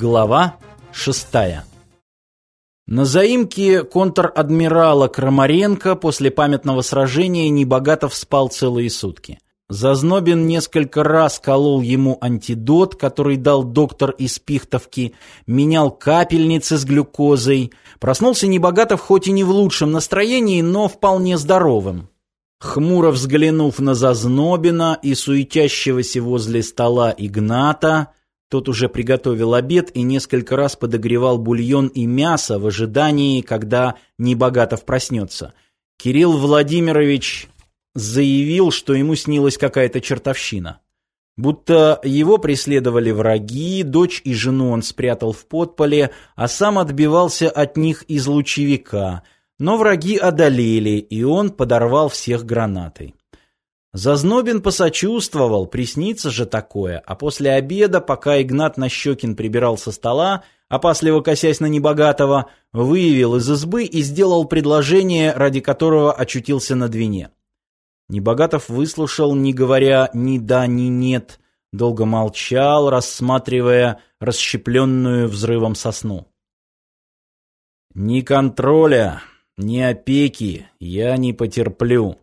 Глава шестая. На заимке контр-адмирала Крамаренко после памятного сражения Небогатов спал целые сутки. Зазнобин несколько раз колол ему антидот, который дал доктор из Пихтовки, менял капельницы с глюкозой. Проснулся Небогатов хоть и не в лучшем настроении, но вполне здоровым. Хмуро взглянув на Зазнобина и суетящегося возле стола Игната, тот уже приготовил обед и несколько раз подогревал бульон и мясо в ожидании, когда Небогатов проснется. Кирилл Владимирович заявил, что ему снилась какая-то чертовщина. Будто его преследовали враги, дочь и жену он спрятал в подполе, а сам отбивался от них из лучевика – но враги одолели, и он подорвал всех гранатой. Зазнобин посочувствовал, приснится же такое, а после обеда, пока Игнат Нащекин прибирал со стола, опасливо косясь на небогатого, выявил из избы и сделал предложение, ради которого очутился на двине. Небогатов выслушал, не говоря ни да, ни нет, долго молчал, рассматривая расщепленную взрывом сосну. «Ни контроля, ни опеки я не потерплю.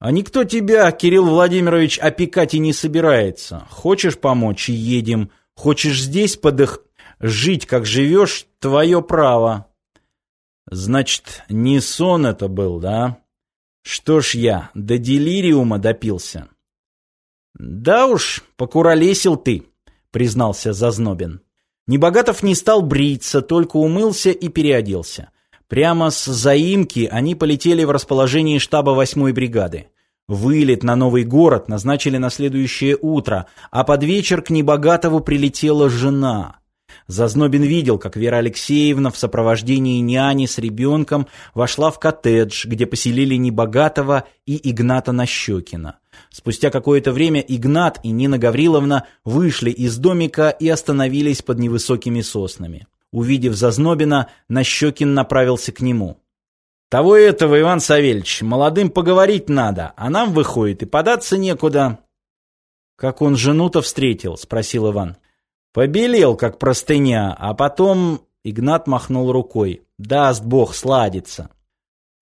А никто тебя, Кирилл Владимирович, опекать и не собирается. Хочешь помочь – едем. Хочешь здесь подых... Жить, как живешь – твое право. Значит, не сон это был, да? Что ж я, до делириума допился. Да уж, покуролесил ты, признался Зазнобин. Небогатов не стал бриться, только умылся и переоделся. Прямо с заимки они полетели в расположение штаба 8-й бригады. Вылет на новый город назначили на следующее утро, а под вечер к Небогатову прилетела жена. Зазнобин видел, как Вера Алексеевна в сопровождении няни с ребенком вошла в коттедж, где поселили Небогатого и Игната Нащекина. Спустя какое-то время Игнат и Нина Гавриловна вышли из домика и остановились под невысокими соснами. Увидев Зазнобина, Нащекин направился к нему. «Того этого, Иван Савельевич, молодым поговорить надо, а нам, выходит, и податься некуда». «Как он жену-то встретил?» — спросил Иван. «Побелел, как простыня, а потом...» Игнат махнул рукой. «Даст Бог сладится».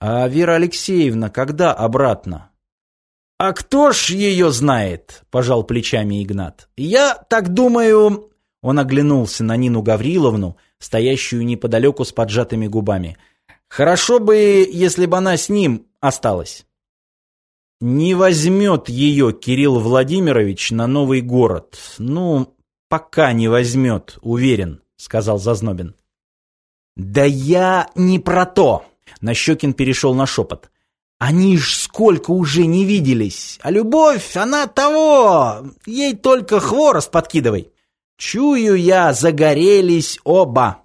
«А Вера Алексеевна когда обратно?» «А кто ж ее знает?» — пожал плечами Игнат. «Я так думаю...» Он оглянулся на Нину Гавриловну, стоящую неподалеку с поджатыми губами. «Хорошо бы, если бы она с ним осталась». «Не возьмет ее Кирилл Владимирович на новый город. Ну, пока не возьмет, уверен», — сказал Зазнобин. «Да я не про то!» — Нащекин перешел на шепот. «Они ж сколько уже не виделись! А любовь, она того! Ей только хворост подкидывай!» Чую я, загорелись оба.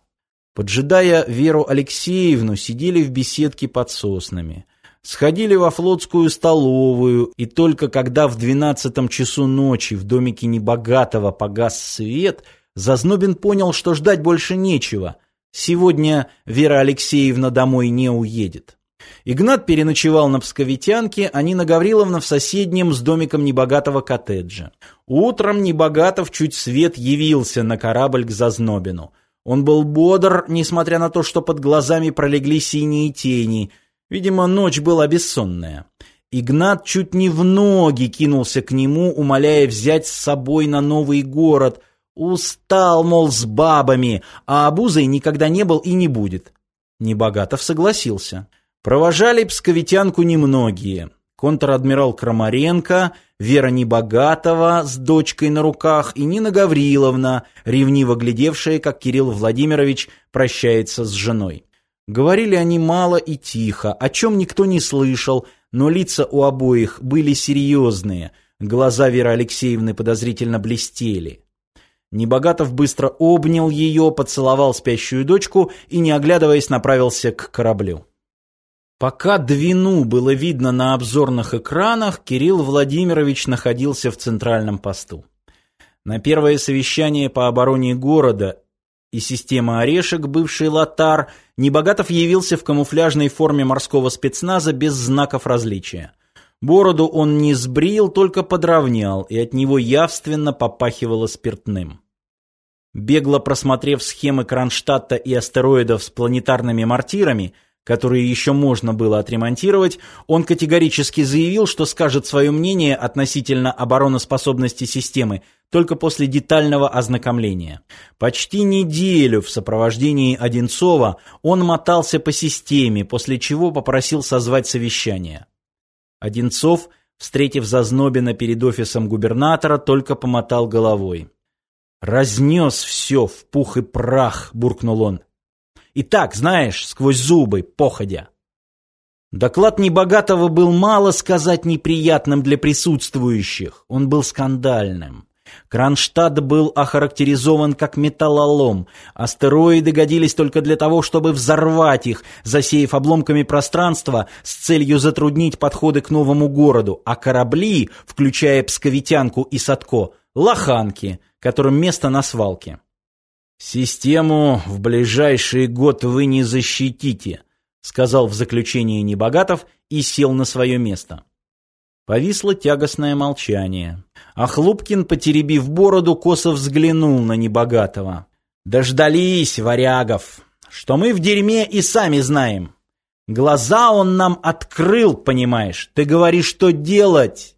Поджидая Веру Алексеевну, сидели в беседке под соснами. Сходили во флотскую столовую, и только когда в двенадцатом часу ночи в домике небогатого погас свет, Зазнобин понял, что ждать больше нечего. Сегодня Вера Алексеевна домой не уедет. Игнат переночевал на Псковитянке, а Нина Гавриловна в соседнем с домиком небогатого коттеджа. Утром Небогатов чуть свет явился на корабль к Зазнобину. Он был бодр, несмотря на то, что под глазами пролегли синие тени. Видимо, ночь была бессонная. Игнат чуть не в ноги кинулся к нему, умоляя взять с собой на новый город. Устал, мол, с бабами, а обузой никогда не был и не будет. Небогатов согласился. Провожали псковитянку немногие. Контр-адмирал Крамаренко, Вера Небогатова с дочкой на руках и Нина Гавриловна, ревниво глядевшая, как Кирилл Владимирович прощается с женой. Говорили они мало и тихо, о чем никто не слышал, но лица у обоих были серьезные, глаза Веры Алексеевны подозрительно блестели. Небогатов быстро обнял ее, поцеловал спящую дочку и, не оглядываясь, направился к кораблю. Пока Двину было видно на обзорных экранах, Кирилл Владимирович находился в центральном посту. На первое совещание по обороне города и системы орешек, бывший Латар, Небогатов явился в камуфляжной форме морского спецназа без знаков различия. Бороду он не сбрил, только подровнял, и от него явственно попахивало спиртным. Бегло просмотрев схемы Кронштадта и астероидов с планетарными мортирами, которые еще можно было отремонтировать, он категорически заявил, что скажет свое мнение относительно обороноспособности системы только после детального ознакомления. Почти неделю в сопровождении Одинцова он мотался по системе, после чего попросил созвать совещание. Одинцов, встретив Зазнобина перед офисом губернатора, только помотал головой. «Разнес все в пух и прах», — буркнул он. «И так, знаешь, сквозь зубы, походя». Доклад Небогатого был мало сказать неприятным для присутствующих. Он был скандальным. Кронштадт был охарактеризован как металлолом. Астероиды годились только для того, чтобы взорвать их, засеяв обломками пространство с целью затруднить подходы к новому городу, а корабли, включая Псковитянку и Садко, лоханки, которым место на свалке. «Систему в ближайший год вы не защитите», сказал в заключении Небогатов и сел на свое место. Повисло тягостное молчание. А Хлупкин, потеребив бороду, косо взглянул на Небогатого. «Дождались, варягов, что мы в дерьме и сами знаем. Глаза он нам открыл, понимаешь. Ты говоришь, что делать?»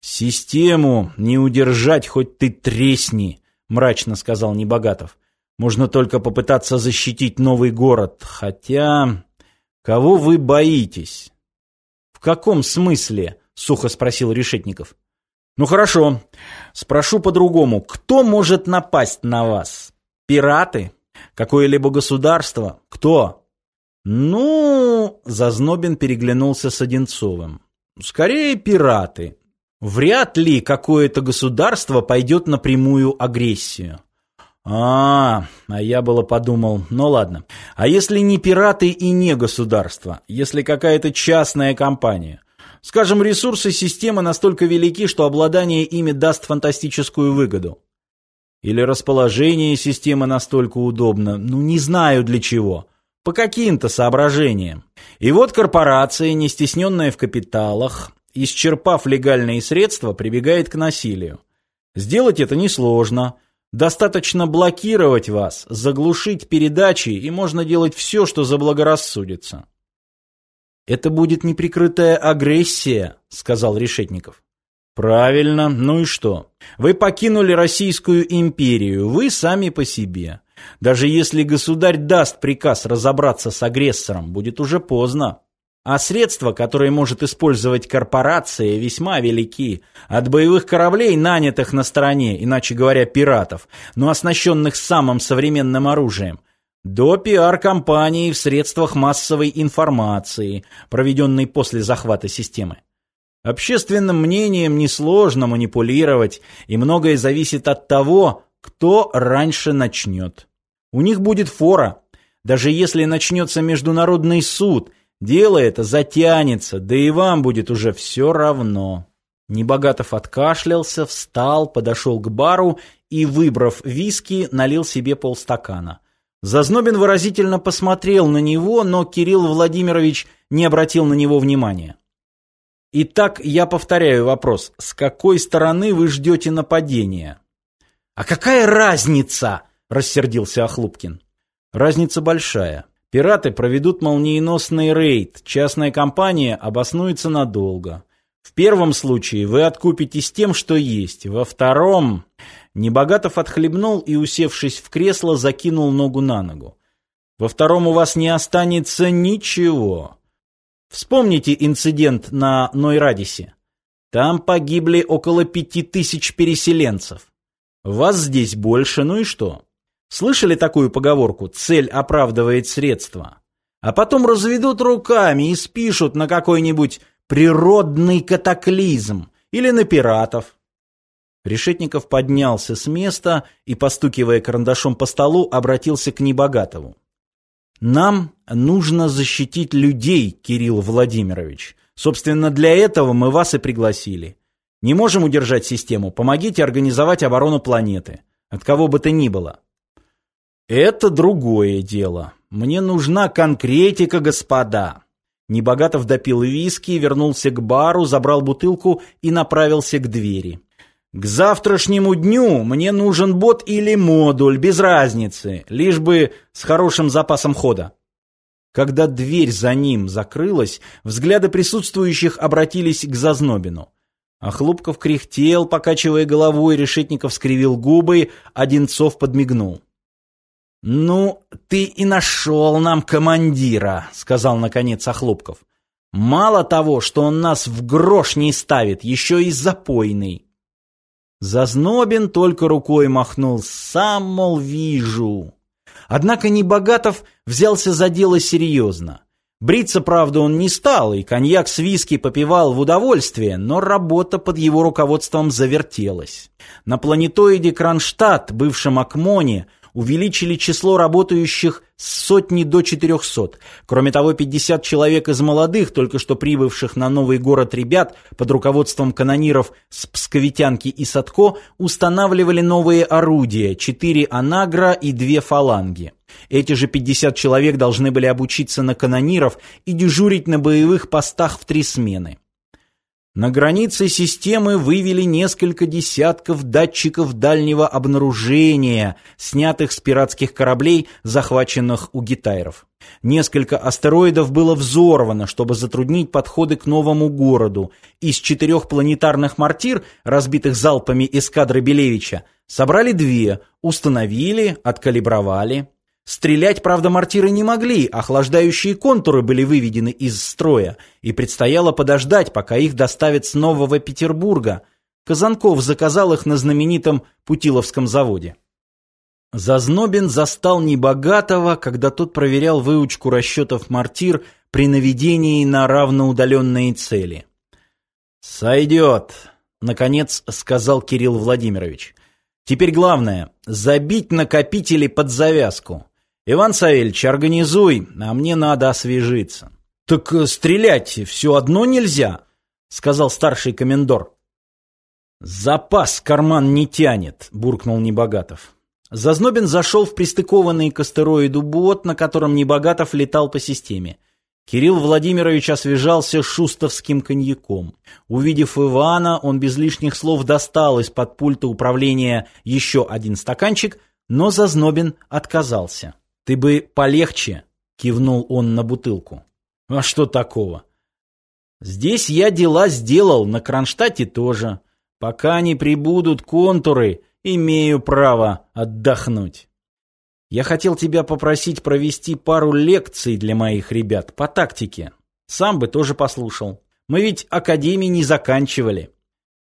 «Систему не удержать, хоть ты тресни», — мрачно сказал Небогатов. «Можно только попытаться защитить новый город. Хотя... Кого вы боитесь?» «В каком смысле?» — сухо спросил Решетников. «Ну хорошо. Спрошу по-другому. Кто может напасть на вас? Пираты? Какое-либо государство? Кто?» «Ну...» — Зазнобин переглянулся с Одинцовым. «Скорее пираты. Вряд ли какое-то государство пойдет на прямую агрессию». А, а я было подумал, ну ладно. А если не пираты и не государство, если какая-то частная компания? Скажем, ресурсы системы настолько велики, что обладание ими даст фантастическую выгоду. Или расположение системы настолько удобно, ну не знаю для чего. По каким-то соображениям. И вот корпорация, не стесненная в капиталах, исчерпав легальные средства, прибегает к насилию. Сделать это несложно – Достаточно блокировать вас, заглушить передачи, и можно делать все, что заблагорассудится. «Это будет неприкрытая агрессия», — сказал Решетников. «Правильно. Ну и что? Вы покинули Российскую империю, вы сами по себе. Даже если государь даст приказ разобраться с агрессором, будет уже поздно. А средства, которые может использовать корпорация, весьма велики. От боевых кораблей, нанятых на стороне, иначе говоря, пиратов, но оснащенных самым современным оружием, до пиар-компаний в средствах массовой информации, проведенной после захвата системы. Общественным мнением несложно манипулировать, и многое зависит от того, кто раньше начнет. У них будет фора. Даже если начнется международный суд – Дело это затянется, да и вам будет уже все равно. Небогатов откашлялся, встал, подошел к бару и, выбрав виски, налил себе полстакана. Зазнобин выразительно посмотрел на него, но Кирилл Владимирович не обратил на него внимания. Итак, я повторяю вопрос. С какой стороны вы ждете нападения? А какая разница? Рассердился Охлупкин. Разница большая. Пираты проведут молниеносный рейд, частная компания обоснуется надолго. В первом случае вы откупитесь тем, что есть. Во втором... Небогатов отхлебнул и, усевшись в кресло, закинул ногу на ногу. Во втором у вас не останется ничего. Вспомните инцидент на Нойрадисе. Там погибли около пяти тысяч переселенцев. Вас здесь больше, ну и что? Слышали такую поговорку «цель оправдывает средства»? А потом разведут руками и спишут на какой-нибудь природный катаклизм или на пиратов. Решетников поднялся с места и, постукивая карандашом по столу, обратился к Небогатову. «Нам нужно защитить людей, Кирилл Владимирович. Собственно, для этого мы вас и пригласили. Не можем удержать систему, помогите организовать оборону планеты. От кого бы то ни было. Это другое дело. Мне нужна конкретика, господа. Небогатов допил виски, вернулся к бару, забрал бутылку и направился к двери. К завтрашнему дню мне нужен бот или модуль, без разницы, лишь бы с хорошим запасом хода. Когда дверь за ним закрылась, взгляды присутствующих обратились к Зазнобину. А Хлопков кряхтел, покачивая головой, Решетников скривил губы, Одинцов подмигнул. «Ну, ты и нашел нам командира», — сказал наконец Охлопков. «Мало того, что он нас в грош не ставит, еще и запойный». Зазнобин только рукой махнул. «Сам, мол, вижу». Однако Небогатов взялся за дело серьезно. Бриться, правда, он не стал, и коньяк с виски попивал в удовольствие, но работа под его руководством завертелась. На планетоиде Кронштадт, бывшем Акмоне, увеличили число работающих с сотни до 400. Кроме того, 50 человек из молодых, только что прибывших на новый город ребят под руководством канониров с Псковитянки и Садко, устанавливали новые орудия, 4 анагра и 2 фаланги. Эти же 50 человек должны были обучиться на канониров и дежурить на боевых постах в три смены. На границе системы вывели несколько десятков датчиков дальнего обнаружения, снятых с пиратских кораблей, захваченных у гитайров. Несколько астероидов было взорвано, чтобы затруднить подходы к новому городу. Из четырех планетарных мортир, разбитых залпами эскадры Белевича, собрали две, установили, откалибровали. Стрелять, правда, мортиры не могли, охлаждающие контуры были выведены из строя, и предстояло подождать, пока их доставят с Нового Петербурга. Казанков заказал их на знаменитом Путиловском заводе. Зазнобин застал небогатого, когда тот проверял выучку расчетов мортир при наведении на равноудаленные цели. «Сойдет», — наконец сказал Кирилл Владимирович. «Теперь главное — забить накопители под завязку. «Иван Савельевич, организуй, а мне надо освежиться». «Так э, стрелять все одно нельзя», — сказал старший комендор. «Запас карман не тянет», — буркнул Небогатов. Зазнобин зашел в пристыкованный к астероиду бот, на котором Небогатов летал по системе. Кирилл Владимирович освежался шустовским коньяком. Увидев Ивана, он без лишних слов достал из-под пульта управления еще один стаканчик, но Зазнобин отказался. «Ты бы полегче», — кивнул он на бутылку. «А что такого?» «Здесь я дела сделал, на Кронштадте тоже. Пока не прибудут контуры, имею право отдохнуть. Я хотел тебя попросить провести пару лекций для моих ребят по тактике. Сам бы тоже послушал. Мы ведь академии не заканчивали».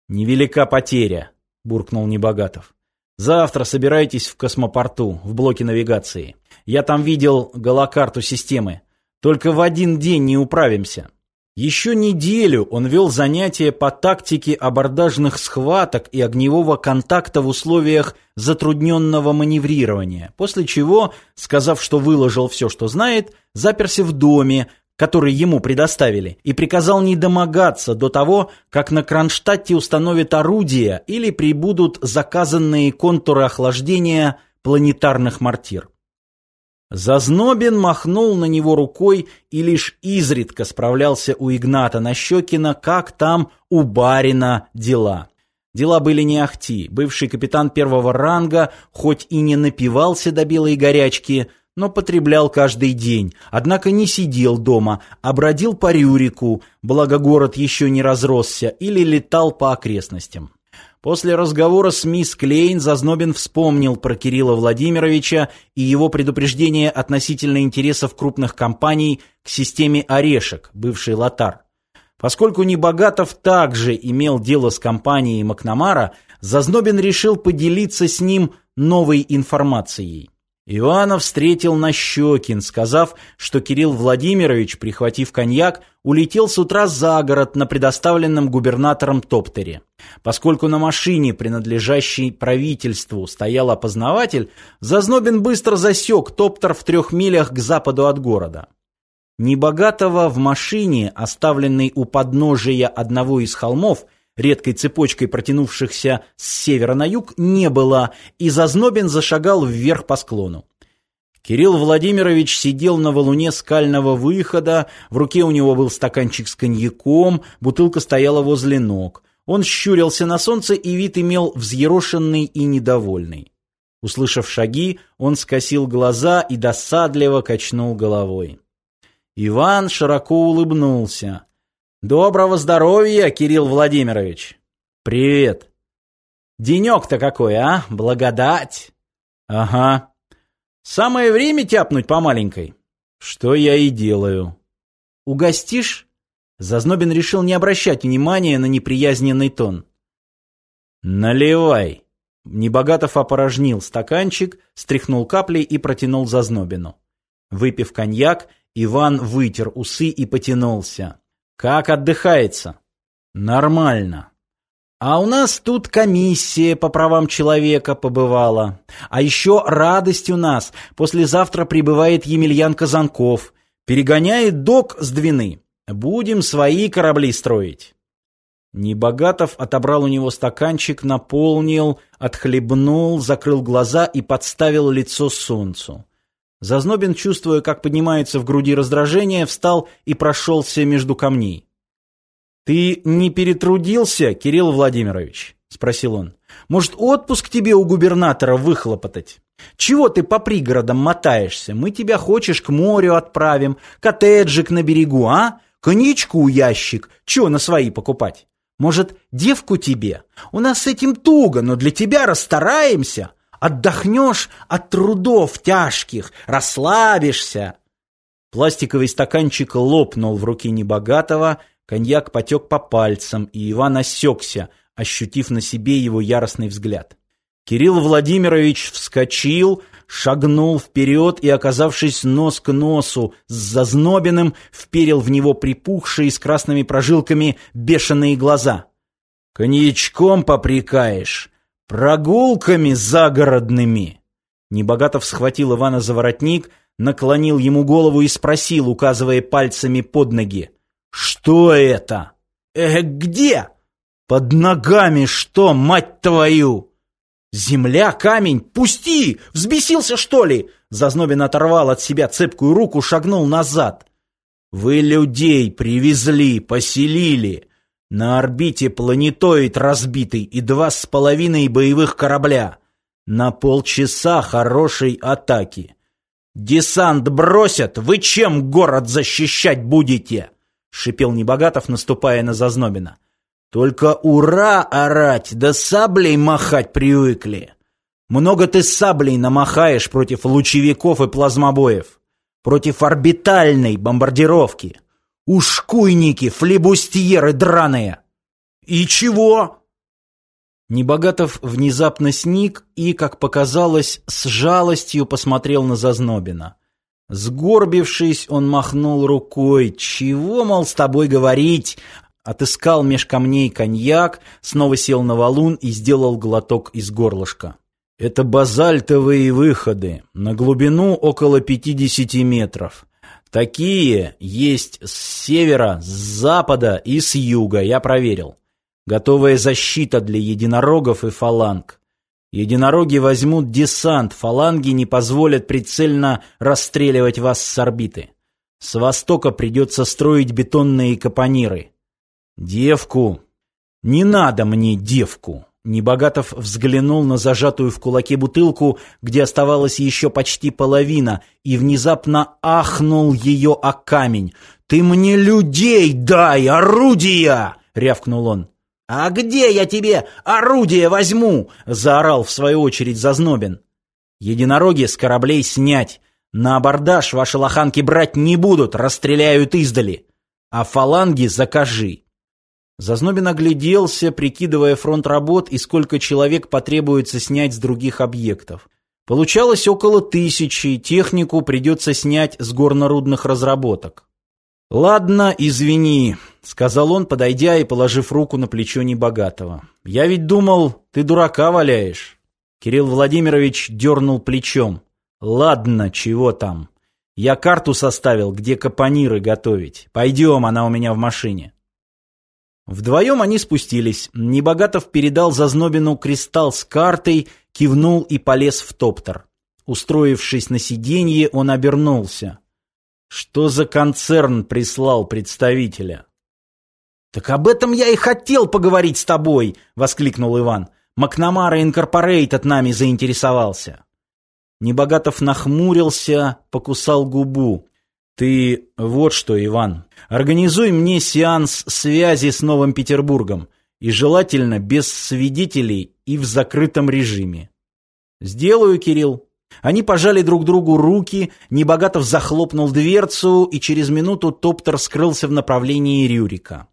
«Невелика потеря», — буркнул Небогатов. «Завтра собирайтесь в космопорту, в блоке навигации. Я там видел голокарту системы. Только в один день не управимся. Еще неделю он вел занятия по тактике абордажных схваток и огневого контакта в условиях затрудненного маневрирования, после чего, сказав, что выложил все, что знает, заперся в доме, который ему предоставили, и приказал не домогаться до того, как на Кронштадте установят орудия или прибудут заказанные контуры охлаждения планетарных мортир. Зазнобин махнул на него рукой и лишь изредка справлялся у Игната Нащекина, как там у барина дела. Дела были не ахти. Бывший капитан первого ранга, хоть и не напивался до белой горячки, но потреблял каждый день, однако не сидел дома, а бродил по Рюрику, благо город еще не разросся, или летал по окрестностям. После разговора с мисс Клейн Зазнобин вспомнил про Кирилла Владимировича и его предупреждение относительно интересов крупных компаний к системе «Орешек», бывший «Лотар». Поскольку Небогатов также имел дело с компанией Макнамара, Зазнобин решил поделиться с ним новой информацией. Иванов встретил Нащекин, сказав, что Кирилл Владимирович, прихватив коньяк, улетел с утра за город на предоставленном губернатором топтере. Поскольку на машине, принадлежащей правительству, стоял опознаватель, Зазнобин быстро засек топтер в трех милях к западу от города. Небогатого в машине, оставленной у подножия одного из холмов, редкой цепочкой протянувшихся с севера на юг, не было, и Зазнобин зашагал вверх по склону. Кирилл Владимирович сидел на валуне скального выхода, в руке у него был стаканчик с коньяком, бутылка стояла возле ног. Он щурился на солнце и вид имел взъерошенный и недовольный. Услышав шаги, он скосил глаза и досадливо качнул головой. Иван широко улыбнулся. «Доброго здоровья, Кирилл Владимирович!» «Привет!» «Денек-то какой, а? Благодать!» «Ага. Самое время тяпнуть по маленькой?» «Что я и делаю». «Угостишь?» Зазнобин решил не обращать внимания на неприязненный тон. «Наливай!» Небогатов опорожнил стаканчик, стряхнул капли и протянул Зазнобину. Выпив коньяк, Иван вытер усы и потянулся. «Как отдыхается?» «Нормально». «А у нас тут комиссия по правам человека побывала. А еще радость у нас. Послезавтра прибывает Емельян Казанков. Перегоняет док с Двины. Будем свои корабли строить». Небогатов отобрал у него стаканчик, наполнил, отхлебнул, закрыл глаза и подставил лицо солнцу. Зазнобин, чувствуя, как поднимается в груди раздражение, встал и прошелся между камней. «Ты не перетрудился, Кирилл Владимирович?» — спросил он. «Может, отпуск тебе у губернатора выхлопотать? Чего ты по пригородам мотаешься? Мы тебя хочешь к морю отправим, коттеджик на берегу, а? Коньячку ящик, чего на свои покупать? Может, девку тебе? У нас с этим туго, но для тебя расстараемся. Отдохнешь от трудов тяжких, расслабишься. Пластиковый стаканчик лопнул в руке небогатого, коньяк потек по пальцам, и Иван осекся, ощутив на себе его яростный взгляд. Кирилл Владимирович вскочил, шагнул вперед и, оказавшись нос к носу с Зазнобиным, вперил в него припухшие с красными прожилками бешеные глаза. «Коньячком попрекаешь? Прогулками загородными?» Небогатов схватил Ивана за воротник, наклонил ему голову и спросил, указывая пальцами под ноги. «Что это?» «Э, где?» «Под ногами что, мать твою?» «Земля, камень, пусти! Взбесился, что ли?» Зазнобин оторвал от себя цепкую руку, шагнул назад. «Вы людей привезли, поселили. На орбите планетоид разбитый и два с половиной боевых корабля. На полчаса хорошей атаки. Десант бросят, вы чем город защищать будете?» Шипел Небогатов, наступая на Зазнобина. Только ура орать, да саблей махать привыкли. Много ты саблей намахаешь против лучевиков и плазмобоев, против орбитальной бомбардировки. Ушкуйники, флебустьеры драные. И чего? Небогатов внезапно сник и, как показалось, с жалостью посмотрел на Зазнобина. Сгорбившись, он махнул рукой. «Чего, мол, с тобой говорить? отыскал меж камней коньяк, снова сел на валун и сделал глоток из горлышка. Это базальтовые выходы, на глубину около 50 метров. Такие есть с севера, с запада и с юга, я проверил. Готовая защита для единорогов и фаланг. Единороги возьмут десант, фаланги не позволят прицельно расстреливать вас с орбиты. С востока придется строить бетонные капониры. «Девку! Не надо мне девку!» Небогатов взглянул на зажатую в кулаке бутылку, где оставалась еще почти половина, и внезапно ахнул ее о камень. «Ты мне людей дай, орудия!» — рявкнул он. «А где я тебе орудие возьму?» — заорал в свою очередь Зазнобин. «Единороги с кораблей снять. На абордаж ваши лоханки брать не будут, расстреляют издали. А фаланги закажи. Зазнобин огляделся, прикидывая фронт работ и сколько человек потребуется снять с других объектов. Получалось около тысячи, технику придется снять с горнорудных разработок. «Ладно, извини», — сказал он, подойдя и положив руку на плечо небогатого. «Я ведь думал, ты дурака валяешь». Кирилл Владимирович дернул плечом. «Ладно, чего там. Я карту составил, где капониры готовить. Пойдем, она у меня в машине». Вдвоем они спустились. Небогатов передал Зазнобину кристалл с картой, кивнул и полез в топтер. Устроившись на сиденье, он обернулся. Что за концерн прислал представителя? «Так об этом я и хотел поговорить с тобой!» — воскликнул Иван. «Макнамара Инкорпорейт от нами заинтересовался». Небогатов нахмурился, покусал губу. «Ты вот что, Иван, организуй мне сеанс связи с Новым Петербургом, и желательно без свидетелей и в закрытом режиме». «Сделаю, Кирилл». Они пожали друг другу руки, Небогатов захлопнул дверцу, и через минуту Топтер скрылся в направлении Рюрика.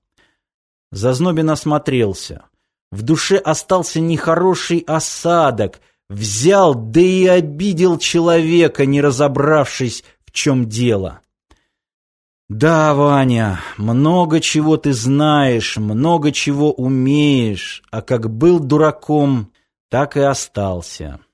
Зазнобин осмотрелся. В душе остался нехороший осадок. Взял, да и обидел человека, не разобравшись, в чем дело. «Да, Ваня, много чего ты знаешь, много чего умеешь, а как был дураком, так и остался».